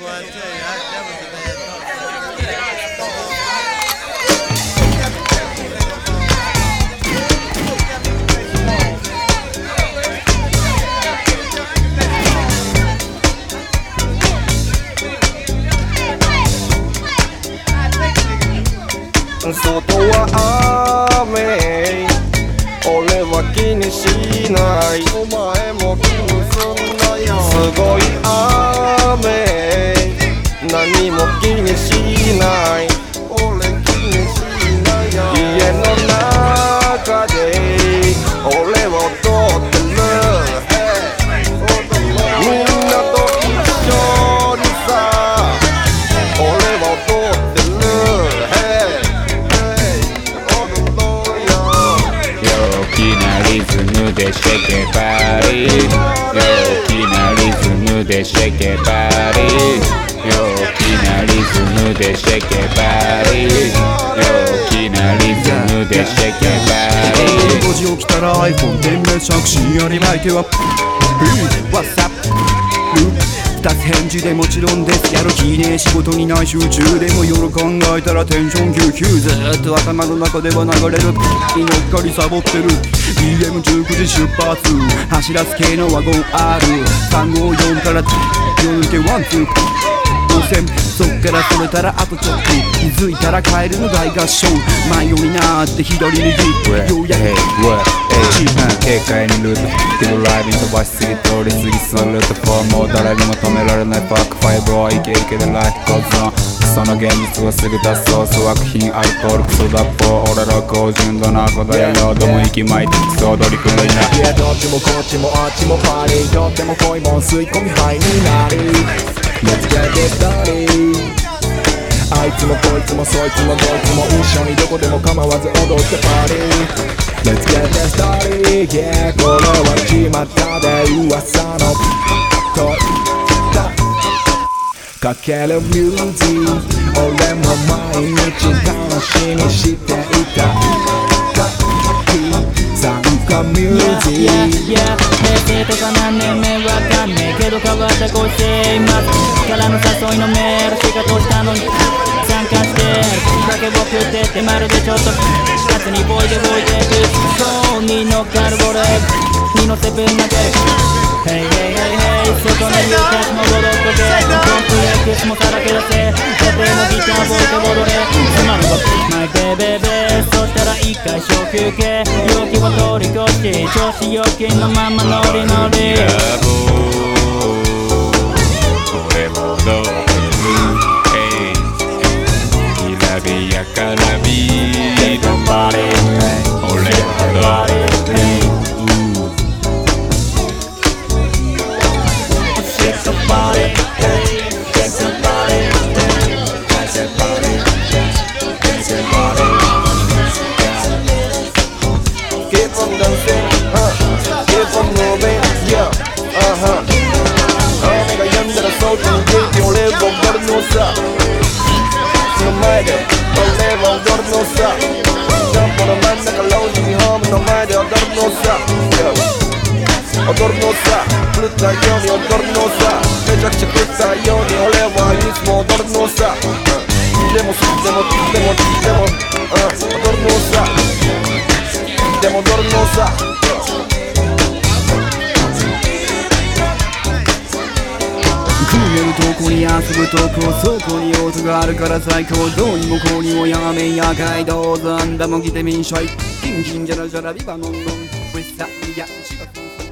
外は雨。俺は気にしない。お前も気にすんなよ。すごい雨。何も気にしない。俺気にしないよ。家の中で。俺は踊ってる。みんなと一緒にさ。俺は踊ってる。Hey Hey 踊ろうよ。陽気なリズムでシェケバリ陽気なリズムでシェケバリでシェケバリ陽気なリズムでシェケバリ5時起きたら iPhone 点滅着信あり相手は WhatsApp 二つ返事でもちろんです。やる気ねえ仕事にない集中でも夜考えたらテンション99ずーっと頭の中では流れる。に乗っかりサボってる BM19 時出発走らす系のワゴン R354 から夜抜けワンツー路線そっからそれたらあとちょっと。気づいたら帰るの大合唱。迷子になって左にようやく。軽快にルートけどライブに飛ばしすぎ通り過ぎそのルート4もう誰にも止められない。パーク5をイケイケでライフゴーズオンクソの現実をすぐ脱走粗悪品アルコールクソ脱法俺ら高純度な子だよ。よども息巻いてクソ踊り組んだいないやどっちもこっちもあっちもパーリー。とっても濃いもん吸い込みハイになる Let's get it started あいつもこいつもそいつもどいつも一緒にどこでも構わず踊ってパーリー Let's get it started Yeah これは決まったで噂のと。かけるミュージック。俺も毎日楽しみしていた。参加ミュージック Yeah, yeah 平成とか何年目わかんねえけど変わったご時世いますからの誘いのメール仕事したのに参加してるだけ送っててまるでちょっと夏にボイでボイでるそうに乗っかる俺に乗せぶん投げる Hey hey hey hey 外の言うたちも踊っとけコンプレックスもさらけ出せ予定のギターボイで踊れつまるわ My baby そしたら一回小休憩て調子良きのままノリノリつも踊るのさ、うん。でもでもでもでも、うん、踊るのさでも踊るのさ食えるとこに遊ぶとこそこに音があるから最高どうにもこうにもやめやかいどうぞあん。だも来てみん。しょいキンキンジャラジャラビバノンノンウェッサイヤシバ